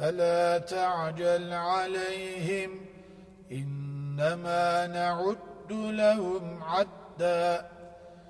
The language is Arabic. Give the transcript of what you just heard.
فلا تعجل عليهم إنما نعد لهم عدًّا